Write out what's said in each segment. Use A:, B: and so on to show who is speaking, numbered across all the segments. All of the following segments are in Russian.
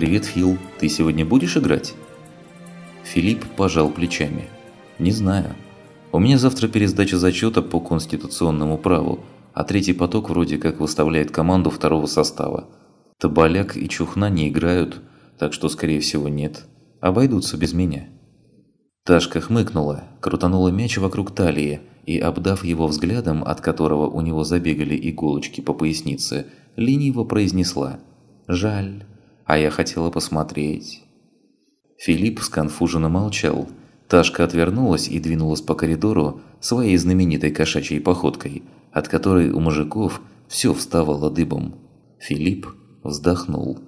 A: «Привет, Фил, ты сегодня будешь играть?» Филипп пожал плечами. «Не знаю. У меня завтра пересдача зачета по конституционному праву, а третий поток вроде как выставляет команду второго состава. Табаляк и Чухна не играют, так что, скорее всего, нет. Обойдутся без меня». Ташка хмыкнула, крутанула мяч вокруг талии и, обдав его взглядом, от которого у него забегали иголочки по пояснице, лениво произнесла «Жаль, а я хотела посмотреть». Филипп сконфуженно молчал. Ташка отвернулась и двинулась по коридору своей знаменитой кошачьей походкой, от которой у мужиков все вставало дыбом. Филипп вздохнул.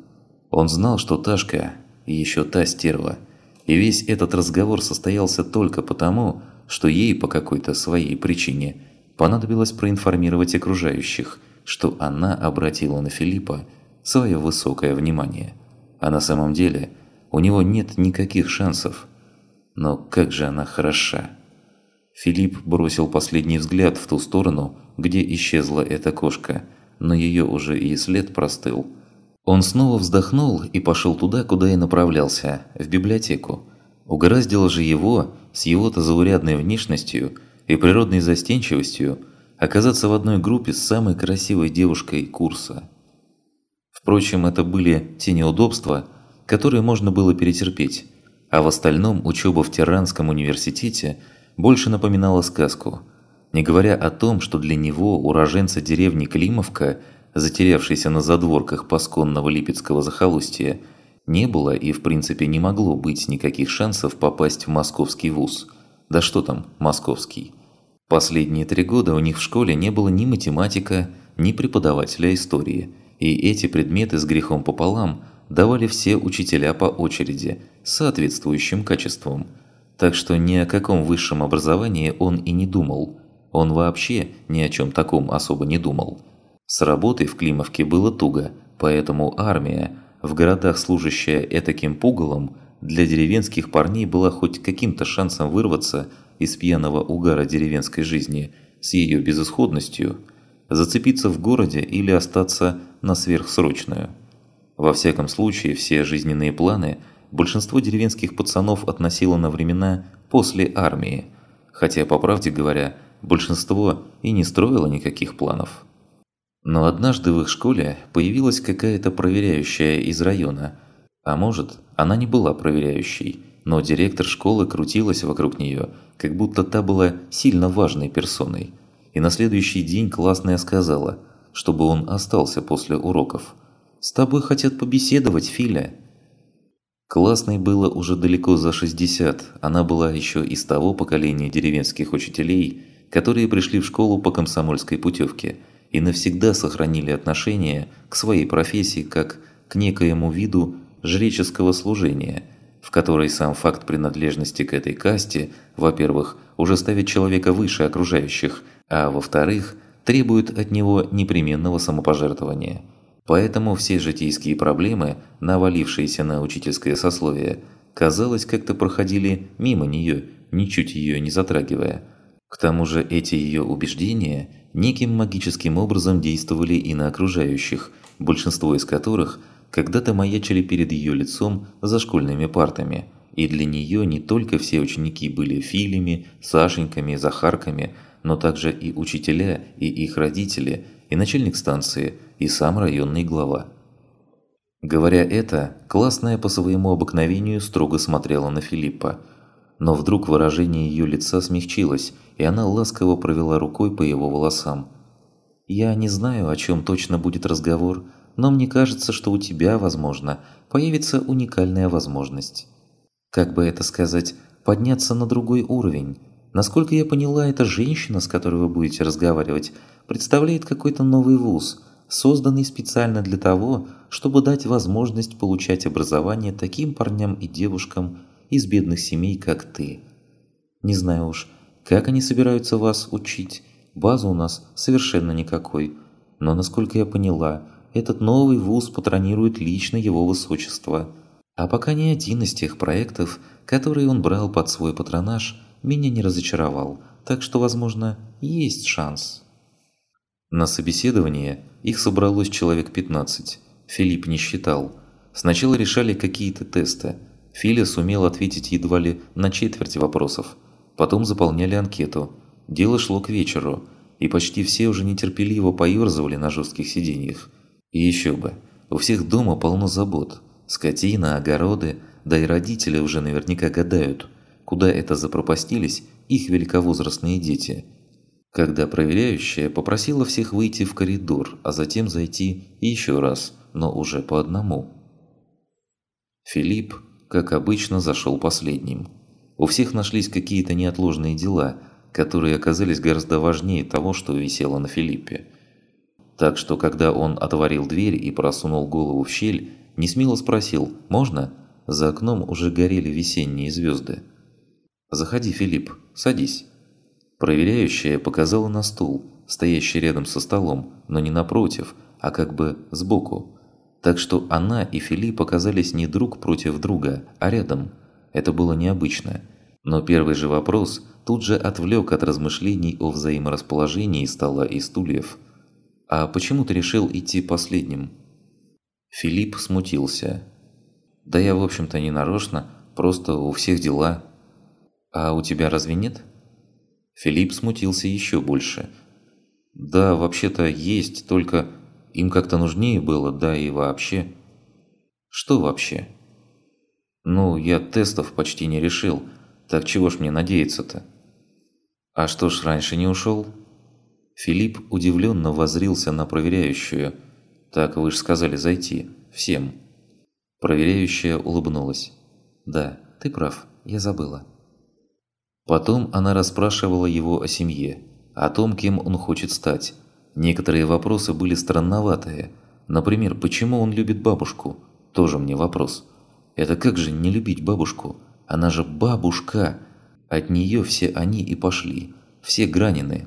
A: Он знал, что Ташка еще та стерва – и весь этот разговор состоялся только потому, что ей по какой-то своей причине понадобилось проинформировать окружающих, что она обратила на Филиппа свое высокое внимание. А на самом деле у него нет никаких шансов. Но как же она хороша! Филипп бросил последний взгляд в ту сторону, где исчезла эта кошка, но ее уже и след простыл – он снова вздохнул и пошел туда, куда и направлялся, в библиотеку. Угораздило же его, с его-то заурядной внешностью и природной застенчивостью, оказаться в одной группе с самой красивой девушкой курса. Впрочем, это были те неудобства, которые можно было перетерпеть, а в остальном учеба в Тиранском университете больше напоминала сказку, не говоря о том, что для него, уроженца деревни Климовка, затерявшейся на задворках пасконного липецкого захолустья, не было и в принципе не могло быть никаких шансов попасть в московский вуз. Да что там московский? Последние три года у них в школе не было ни математика, ни преподавателя истории, и эти предметы с грехом пополам давали все учителя по очереди, с соответствующим качеством. Так что ни о каком высшем образовании он и не думал. Он вообще ни о чем таком особо не думал. С работой в Климовке было туго, поэтому армия, в городах служащая этаким пугалом, для деревенских парней была хоть каким-то шансом вырваться из пьяного угара деревенской жизни с ее безысходностью, зацепиться в городе или остаться на сверхсрочную. Во всяком случае, все жизненные планы большинство деревенских пацанов относило на времена после армии, хотя, по правде говоря, большинство и не строило никаких планов. Но однажды в их школе появилась какая-то проверяющая из района. А может, она не была проверяющей, но директор школы крутилась вокруг нее, как будто та была сильно важной персоной. И на следующий день классная сказала, чтобы он остался после уроков. «С тобой хотят побеседовать, Филя». Классной было уже далеко за 60, она была еще из того поколения деревенских учителей, которые пришли в школу по комсомольской путевке – и навсегда сохранили отношение к своей профессии как к некоему виду жреческого служения, в которой сам факт принадлежности к этой касте, во-первых, уже ставит человека выше окружающих, а во-вторых, требует от него непременного самопожертвования. Поэтому все житейские проблемы, навалившиеся на учительское сословие, казалось, как-то проходили мимо нее, ничуть ее не затрагивая. К тому же эти ее убеждения – неким магическим образом действовали и на окружающих, большинство из которых когда-то маячили перед ее лицом за школьными партами. И для нее не только все ученики были Филями, Сашеньками, Захарками, но также и учителя, и их родители, и начальник станции, и сам районный глава. Говоря это, классная по своему обыкновению строго смотрела на Филиппа – но вдруг выражение ее лица смягчилось, и она ласково провела рукой по его волосам. «Я не знаю, о чем точно будет разговор, но мне кажется, что у тебя, возможно, появится уникальная возможность. Как бы это сказать, подняться на другой уровень. Насколько я поняла, эта женщина, с которой вы будете разговаривать, представляет какой-то новый вуз, созданный специально для того, чтобы дать возможность получать образование таким парням и девушкам, из бедных семей, как ты. Не знаю уж, как они собираются вас учить, базы у нас совершенно никакой. Но, насколько я поняла, этот новый вуз патронирует лично его высочество. А пока ни один из тех проектов, которые он брал под свой патронаж, меня не разочаровал, так что, возможно, есть шанс. На собеседование их собралось человек 15. Филипп не считал. Сначала решали какие-то тесты. Филя сумел ответить едва ли на четверть вопросов. Потом заполняли анкету. Дело шло к вечеру, и почти все уже нетерпеливо поёрзывали на жестких сиденьях. И еще бы, у всех дома полно забот. Скотина, огороды, да и родители уже наверняка гадают, куда это запропастились их великовозрастные дети. Когда проверяющая попросила всех выйти в коридор, а затем зайти еще раз, но уже по одному. Филипп, как обычно, зашел последним. У всех нашлись какие-то неотложные дела, которые оказались гораздо важнее того, что висело на Филиппе. Так что, когда он отворил дверь и просунул голову в щель, несмело спросил «Можно?», за окном уже горели весенние звезды. «Заходи, Филипп, садись». Проверяющая показала на стул, стоящий рядом со столом, но не напротив, а как бы сбоку. Так что она и Филипп оказались не друг против друга, а рядом. Это было необычно. Но первый же вопрос тут же отвлек от размышлений о взаиморасположении стола и стульев. «А почему ты решил идти последним?» Филипп смутился. «Да я, в общем-то, не нарочно, просто у всех дела». «А у тебя разве нет?» Филипп смутился еще больше. «Да, вообще-то есть, только им как-то нужнее было, да и вообще». «Что вообще?» «Ну, я тестов почти не решил, так чего ж мне надеяться-то?» «А что ж раньше не ушел?» Филипп удивленно возрился на проверяющую. «Так вы же сказали зайти. Всем». Проверяющая улыбнулась. «Да, ты прав, я забыла». Потом она расспрашивала его о семье, о том, кем он хочет стать. Некоторые вопросы были странноватые. Например, почему он любит бабушку? Тоже мне вопрос. Это как же не любить бабушку? Она же бабушка. От нее все они и пошли. Все гранены.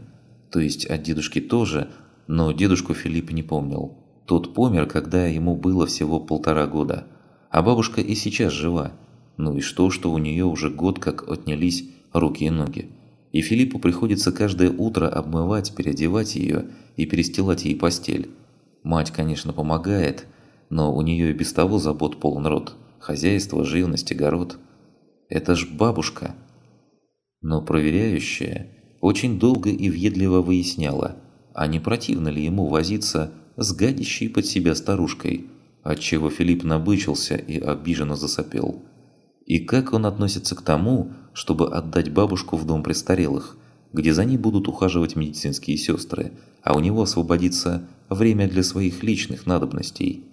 A: То есть от дедушки тоже, но дедушку Филипп не помнил. Тот помер, когда ему было всего полтора года. А бабушка и сейчас жива. Ну и что, что у нее уже год как отнялись руки и ноги. И Филиппу приходится каждое утро обмывать, переодевать ее и перестилать ей постель. Мать, конечно, помогает, но у нее и без того забот полон рот. Хозяйство, живность, огород. Это ж бабушка. Но проверяющая очень долго и въедливо выясняла, а не противно ли ему возиться с гадящей под себя старушкой, отчего Филипп набычился и обиженно засопел. И как он относится к тому, чтобы отдать бабушку в дом престарелых, где за ней будут ухаживать медицинские сестры, а у него освободится время для своих личных надобностей.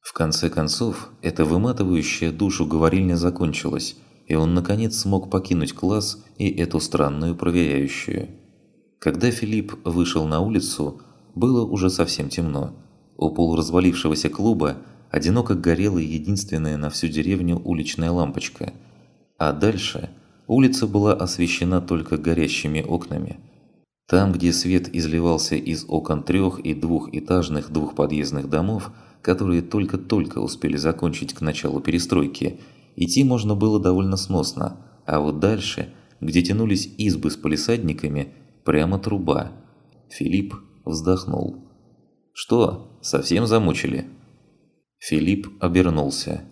A: В конце концов, эта выматывающая душу говорильня закончилась, и он наконец смог покинуть класс и эту странную проверяющую. Когда Филипп вышел на улицу, было уже совсем темно. У полуразвалившегося клуба одиноко горела единственная на всю деревню уличная лампочка. А дальше улица была освещена только горящими окнами. Там, где свет изливался из окон трех и двухэтажных двухподъездных домов, которые только-только успели закончить к началу перестройки, идти можно было довольно сносно, а вот дальше, где тянулись избы с полисадниками, прямо труба. Филипп вздохнул. «Что, совсем замучили?» Филипп обернулся.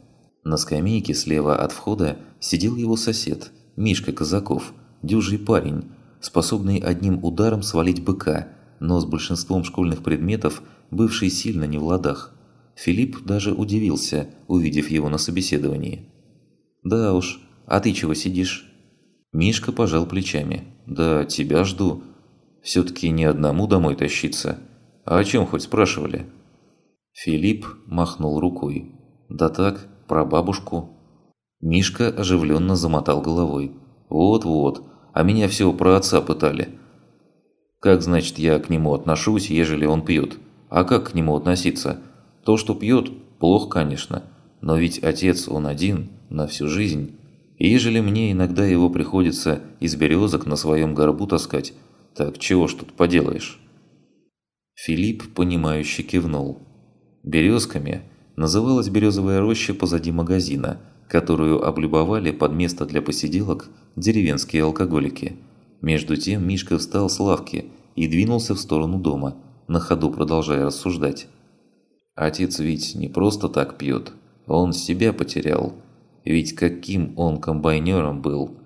A: На скамейке слева от входа сидел его сосед, Мишка Казаков, дюжий парень, способный одним ударом свалить быка, но с большинством школьных предметов бывший сильно не в ладах. Филипп даже удивился, увидев его на собеседовании. «Да уж, а ты чего сидишь?» Мишка пожал плечами. «Да тебя жду. Все-таки не одному домой тащиться. А о чем хоть спрашивали?» Филипп махнул рукой. «Да так, про бабушку». Мишка оживленно замотал головой. «Вот-вот, а меня все про отца пытали. Как, значит, я к нему отношусь, ежели он пьет? А как к нему относиться? То, что пьет, плохо, конечно, но ведь отец он один, на всю жизнь. И ежели мне иногда его приходится из березок на своем горбу таскать, так чего ж тут поделаешь?» Филипп, понимающе кивнул. Березками называлась березовая роща позади магазина, которую облюбовали под место для посиделок деревенские алкоголики. Между тем Мишка встал с лавки и двинулся в сторону дома, на ходу продолжая рассуждать. Отец ведь не просто так пьет, он себя потерял. Ведь каким он комбайнером был.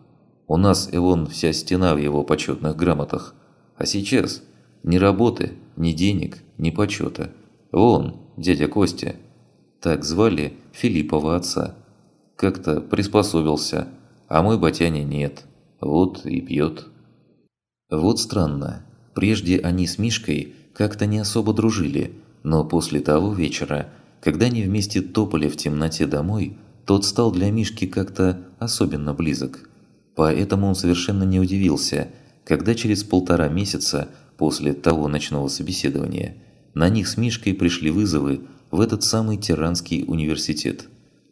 A: У нас и вон вся стена в его почетных грамотах. А сейчас ни работы, ни денег, ни почета. Вон, дядя Костя. Так звали Филиппова отца. Как-то приспособился, а мой батяня нет. Вот и пьет. Вот странно. Прежде они с Мишкой как-то не особо дружили, но после того вечера, когда они вместе топали в темноте домой, тот стал для Мишки как-то особенно близок. Поэтому он совершенно не удивился, когда через полтора месяца после того ночного собеседования на них с Мишкой пришли вызовы в этот самый Тиранский университет.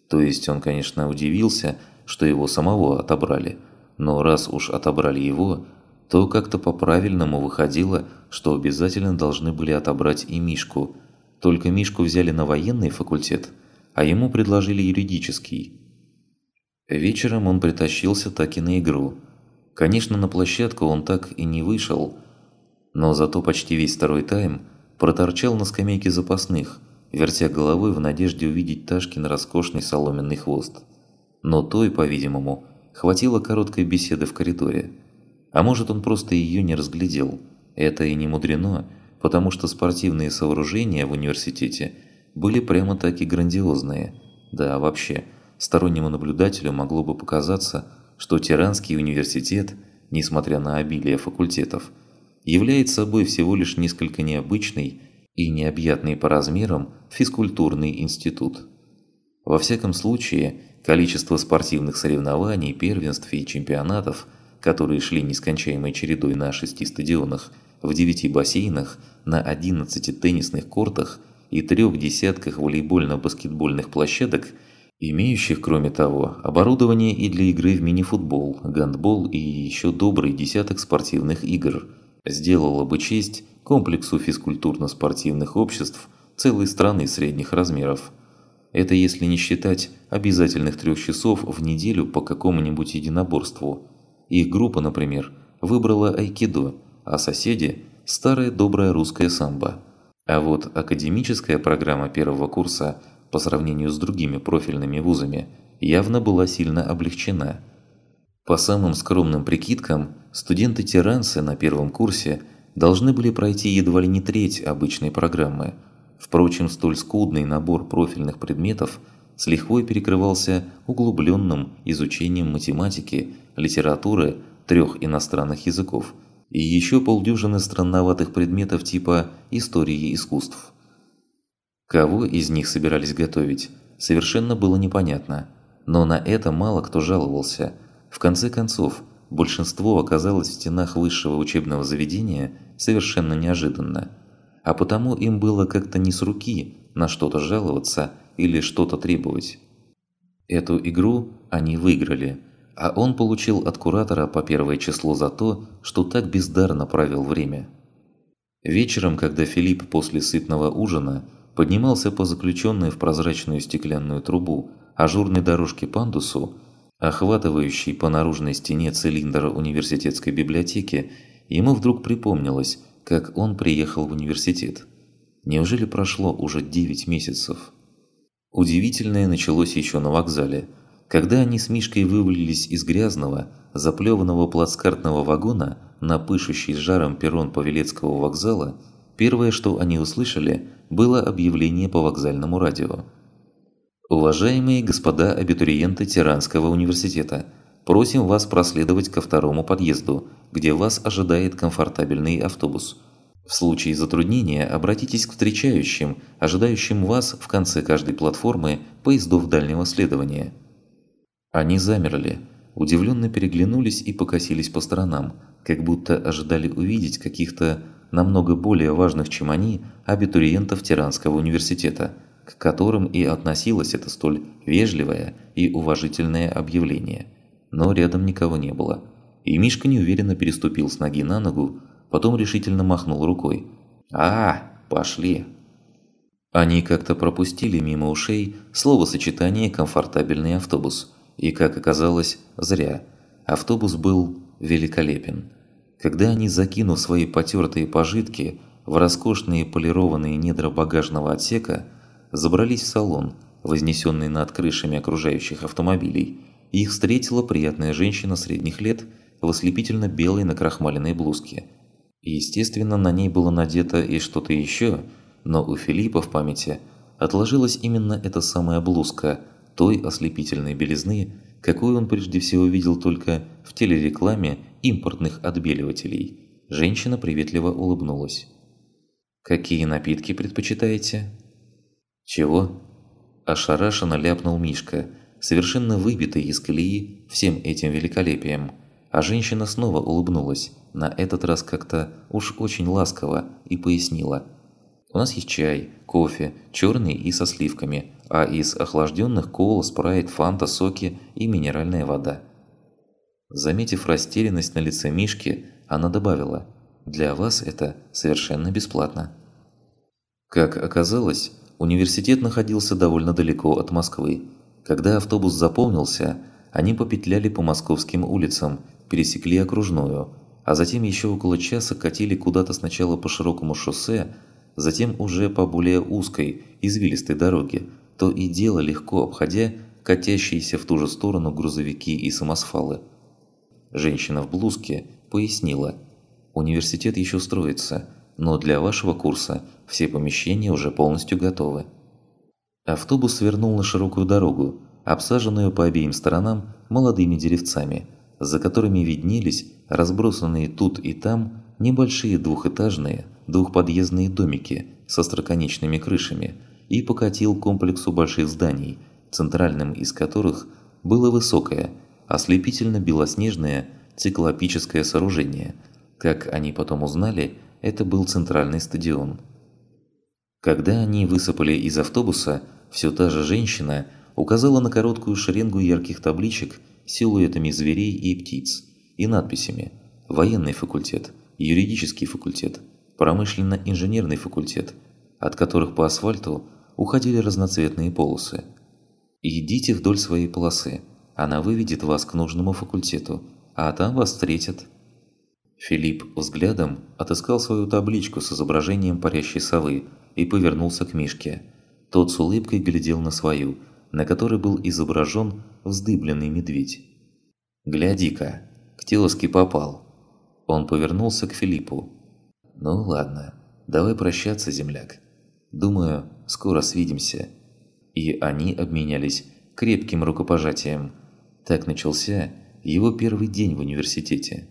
A: То есть он, конечно, удивился, что его самого отобрали, но раз уж отобрали его, то как-то по-правильному выходило, что обязательно должны были отобрать и Мишку. Только Мишку взяли на военный факультет, а ему предложили юридический. Вечером он притащился так и на игру. Конечно, на площадку он так и не вышел, но зато почти весь второй тайм проторчал на скамейке запасных, вертя головой в надежде увидеть Ташкин роскошный соломенный хвост. Но той, по-видимому, хватило короткой беседы в коридоре – а может он просто ее не разглядел. Это и не мудрено, потому что спортивные сооружения в университете были прямо-таки грандиозные. Да, вообще, стороннему наблюдателю могло бы показаться, что Тиранский университет, несмотря на обилие факультетов, является собой всего лишь несколько необычный и необъятный по размерам физкультурный институт. Во всяком случае, количество спортивных соревнований, первенств и чемпионатов – которые шли нескончаемой чередой на шести стадионах, в девяти бассейнах, на 11 теннисных кортах и трех десятках волейбольно-баскетбольных площадок, имеющих, кроме того, оборудование и для игры в мини-футбол, гандбол и еще добрый десяток спортивных игр, сделало бы честь комплексу физкультурно-спортивных обществ целой страны средних размеров. Это если не считать обязательных трех часов в неделю по какому-нибудь единоборству – их группа, например, выбрала айкидо, а соседи – старая добрая русская самбо. А вот академическая программа первого курса по сравнению с другими профильными вузами явно была сильно облегчена. По самым скромным прикидкам, студенты-тиранцы на первом курсе должны были пройти едва ли не треть обычной программы. Впрочем, столь скудный набор профильных предметов с лихвой перекрывался углубленным изучением математики – литературы, трех иностранных языков и еще полдюжины странноватых предметов типа истории искусств. Кого из них собирались готовить, совершенно было непонятно, но на это мало кто жаловался. В конце концов, большинство оказалось в стенах высшего учебного заведения совершенно неожиданно, а потому им было как-то не с руки на что-то жаловаться или что-то требовать. Эту игру они выиграли – а он получил от куратора по первое число за то, что так бездарно провел время. Вечером, когда Филипп после сытного ужина поднимался по заключенной в прозрачную стеклянную трубу ажурной дорожке пандусу, охватывающей по наружной стене цилиндра университетской библиотеки, ему вдруг припомнилось, как он приехал в университет. Неужели прошло уже 9 месяцев? Удивительное началось еще на вокзале – когда они с Мишкой вывалились из грязного, заплеванного плацкартного вагона на пышущий жаром перрон Павелецкого вокзала, первое, что они услышали, было объявление по вокзальному радио. «Уважаемые господа абитуриенты Тиранского университета, просим вас проследовать ко второму подъезду, где вас ожидает комфортабельный автобус. В случае затруднения обратитесь к встречающим, ожидающим вас в конце каждой платформы поездов дальнего следования». Они замерли, удивленно переглянулись и покосились по сторонам, как будто ожидали увидеть каких-то намного более важных, чем они, абитуриентов Тиранского университета, к которым и относилось это столь вежливое и уважительное объявление. Но рядом никого не было. И Мишка неуверенно переступил с ноги на ногу, потом решительно махнул рукой. «А, пошли!» Они как-то пропустили мимо ушей словосочетание «комфортабельный автобус», и, как оказалось, зря. Автобус был великолепен. Когда они, закинув свои потертые пожитки в роскошные полированные недра багажного отсека, забрались в салон, вознесенный над крышами окружающих автомобилей, их встретила приятная женщина средних лет в ослепительно белой накрахмаленной блузке. Естественно, на ней было надето и что-то еще, но у Филиппа в памяти отложилась именно эта самая блузка той ослепительной белизны, какую он прежде всего видел только в телерекламе импортных отбеливателей. Женщина приветливо улыбнулась. «Какие напитки предпочитаете?» «Чего?» Ошарашенно ляпнул Мишка, совершенно выбитый из колеи всем этим великолепием. А женщина снова улыбнулась, на этот раз как-то уж очень ласково, и пояснила. «У нас есть чай, кофе, черный и со сливками, а из охлажденных кола, спрайт, фанта, соки и минеральная вода». Заметив растерянность на лице Мишки, она добавила, «Для вас это совершенно бесплатно». Как оказалось, университет находился довольно далеко от Москвы. Когда автобус заполнился, они попетляли по московским улицам, пересекли окружную, а затем еще около часа катили куда-то сначала по широкому шоссе, затем уже по более узкой, извилистой дороге, то и дело легко обходя катящиеся в ту же сторону грузовики и самосвалы. Женщина в блузке пояснила, университет еще строится, но для вашего курса все помещения уже полностью готовы. Автобус свернул на широкую дорогу, обсаженную по обеим сторонам молодыми деревцами, за которыми виднелись разбросанные тут и там небольшие двухэтажные, двухподъездные домики со строконечными крышами и покатил к комплексу больших зданий, центральным из которых было высокое, ослепительно белоснежное циклопическое сооружение. Как они потом узнали, это был центральный стадион. Когда они высыпали из автобуса, все та же женщина указала на короткую шеренгу ярких табличек с силуэтами зверей и птиц и надписями «Военный факультет», «Юридический факультет», «Промышленно-инженерный факультет», от которых по асфальту уходили разноцветные полосы. «Идите вдоль своей полосы, она выведет вас к нужному факультету, а там вас встретят». Филипп взглядом отыскал свою табличку с изображением парящей совы и повернулся к Мишке. Тот с улыбкой глядел на свою, на которой был изображен вздыбленный медведь. «Гляди-ка, к тезке попал!» Он повернулся к Филиппу. «Ну ладно, давай прощаться, земляк. Думаю, скоро свидимся». И они обменялись крепким рукопожатием. Так начался его первый день в университете.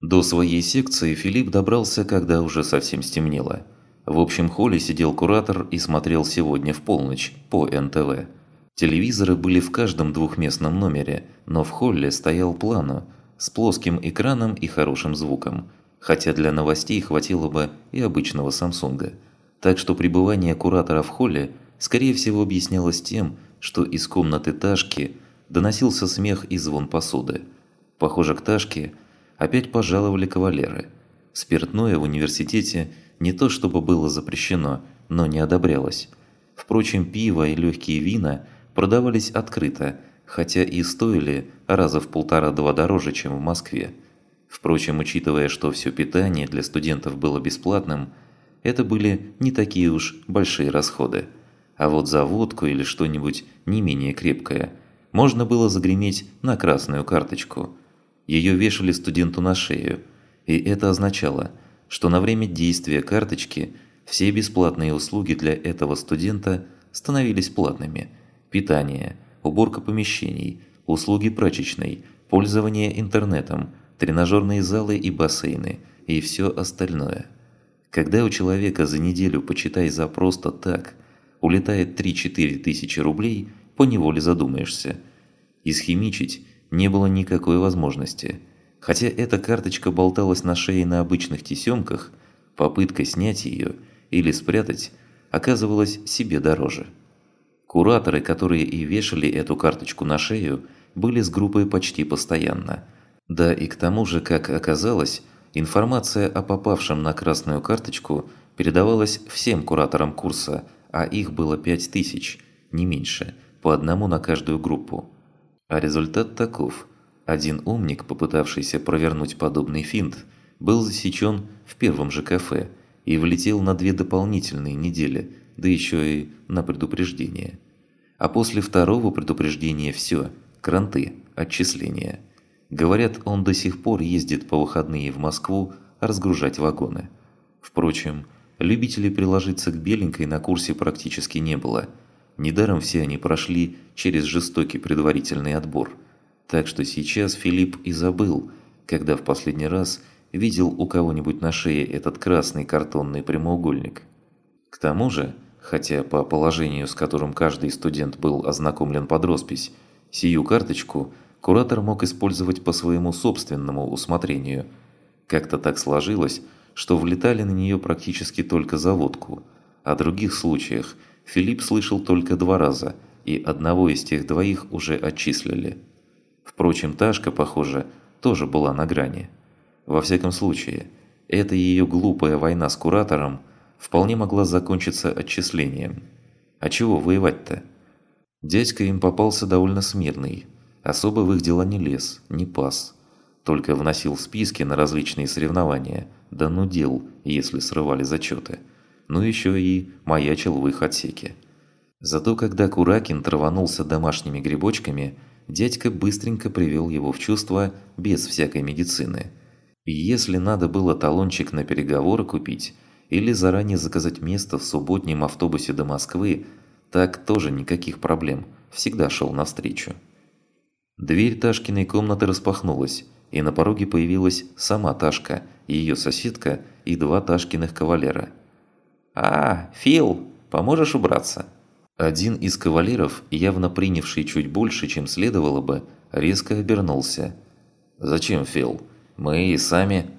A: До своей секции Филипп добрался, когда уже совсем стемнело. В общем холле сидел куратор и смотрел сегодня в полночь по НТВ. Телевизоры были в каждом двухместном номере, но в холле стоял плану с плоским экраном и хорошим звуком, хотя для новостей хватило бы и обычного Самсунга. Так что пребывание куратора в холле скорее всего объяснялось тем, что из комнаты Ташки доносился смех и звон посуды. Похоже, к Ташке – опять пожаловали кавалеры. Спиртное в университете не то чтобы было запрещено, но не одобрялось. Впрочем, пиво и легкие вина продавались открыто, хотя и стоили раза в полтора-два дороже, чем в Москве. Впрочем, учитывая, что все питание для студентов было бесплатным, это были не такие уж большие расходы. А вот за водку или что-нибудь не менее крепкое можно было загреметь на красную карточку – ее вешали студенту на шею, и это означало, что на время действия карточки все бесплатные услуги для этого студента становились платными. Питание, уборка помещений, услуги прачечной, пользование интернетом, тренажерные залы и бассейны и все остальное. Когда у человека за неделю, почитай за просто так, улетает 3-4 тысячи рублей, поневоле задумаешься. Исхимичить не было никакой возможности. Хотя эта карточка болталась на шее на обычных тесемках, попытка снять ее или спрятать оказывалась себе дороже. Кураторы, которые и вешали эту карточку на шею, были с группой почти постоянно. Да и к тому же, как оказалось, информация о попавшем на красную карточку передавалась всем кураторам курса, а их было 5000, не меньше, по одному на каждую группу. А результат таков. Один умник, попытавшийся провернуть подобный финт, был засечен в первом же кафе и влетел на две дополнительные недели, да еще и на предупреждение. А после второго предупреждения все, кранты, отчисления. Говорят, он до сих пор ездит по выходные в Москву разгружать вагоны. Впрочем, любителей приложиться к беленькой на курсе практически не было. Недаром все они прошли через жестокий предварительный отбор. Так что сейчас Филипп и забыл, когда в последний раз видел у кого-нибудь на шее этот красный картонный прямоугольник. К тому же, хотя по положению, с которым каждый студент был ознакомлен под роспись, сию карточку куратор мог использовать по своему собственному усмотрению. Как-то так сложилось, что влетали на нее практически только за водку. О других случаях Филипп слышал только два раза, и одного из тех двоих уже отчислили. Впрочем, Ташка, похоже, тоже была на грани. Во всяком случае, эта ее глупая война с куратором – вполне могла закончиться отчислением. А чего воевать-то? Дядька им попался довольно смирный, особо в их дела не лез, не пас. Только вносил списки на различные соревнования, да нудел, если срывали зачеты. Ну еще и маячил в их отсеке. Зато когда Куракин траванулся домашними грибочками, дядька быстренько привел его в чувство без всякой медицины. И если надо было талончик на переговоры купить, или заранее заказать место в субботнем автобусе до Москвы, так тоже никаких проблем, всегда шел навстречу. Дверь Ташкиной комнаты распахнулась, и на пороге появилась сама Ташка, ее соседка и два Ташкиных кавалера. «А, Фил, поможешь убраться?» Один из кавалеров, явно принявший чуть больше, чем следовало бы, резко обернулся. «Зачем, Фил? Мы и сами...»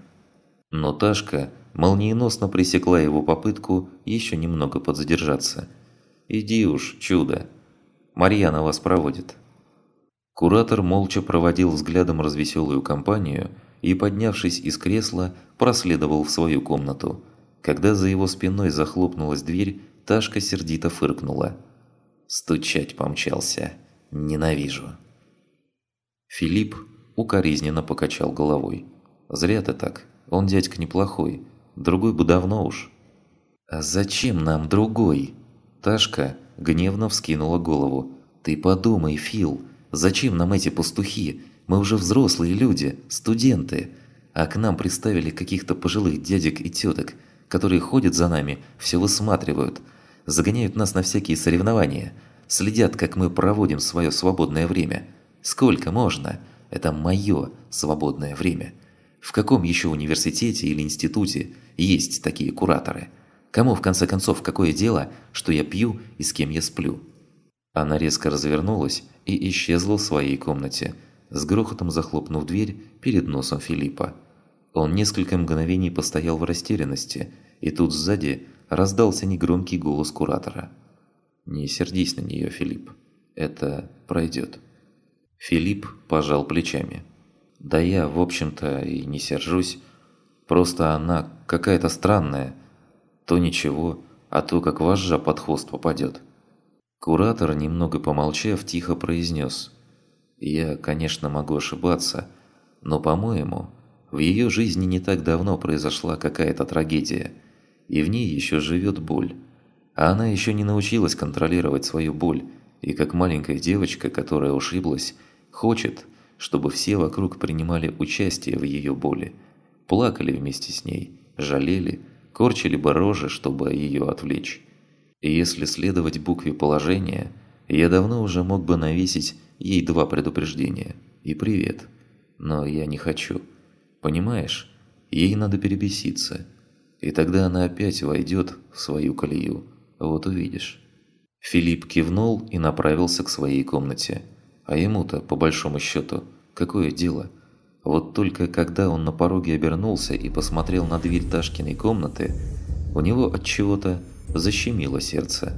A: Но Ташка, молниеносно пресекла его попытку еще немного подзадержаться. «Иди уж, чудо! Марьяна вас проводит». Куратор молча проводил взглядом развеселую компанию и, поднявшись из кресла, проследовал в свою комнату. Когда за его спиной захлопнулась дверь, Ташка сердито фыркнула. «Стучать помчался. Ненавижу». Филипп укоризненно покачал головой. «Зря ты так. Он дядька неплохой. Другой бы давно уж. «А зачем нам другой?» Ташка гневно вскинула голову. «Ты подумай, Фил, зачем нам эти пастухи? Мы уже взрослые люди, студенты. А к нам представили каких-то пожилых дядек и теток, которые ходят за нами, все высматривают, загоняют нас на всякие соревнования, следят, как мы проводим свое свободное время. Сколько можно? Это мое свободное время. В каком еще университете или институте есть такие кураторы? Кому, в конце концов, какое дело, что я пью и с кем я сплю?» Она резко развернулась и исчезла в своей комнате, с грохотом захлопнув дверь перед носом Филиппа. Он несколько мгновений постоял в растерянности, и тут сзади раздался негромкий голос куратора. «Не сердись на нее, Филипп. Это пройдет». Филипп пожал плечами. Да я, в общем-то, и не сержусь. Просто она какая-то странная. То ничего, а то как вожжа под хвост попадет. Куратор, немного помолчав, тихо произнес. «Я, конечно, могу ошибаться, но, по-моему, в ее жизни не так давно произошла какая-то трагедия, и в ней еще живет боль. А она еще не научилась контролировать свою боль, и как маленькая девочка, которая ушиблась, хочет, чтобы все вокруг принимали участие в ее боли, плакали вместе с ней, жалели, корчили бы рожи, чтобы ее отвлечь. И если следовать букве положения, я давно уже мог бы навесить ей два предупреждения и привет. Но я не хочу. Понимаешь, ей надо перебеситься. И тогда она опять войдет в свою колею. Вот увидишь. Филипп кивнул и направился к своей комнате. А ему-то, по большому счету, какое дело? Вот только когда он на пороге обернулся и посмотрел на дверь Ташкиной комнаты, у него от чего-то защемило сердце.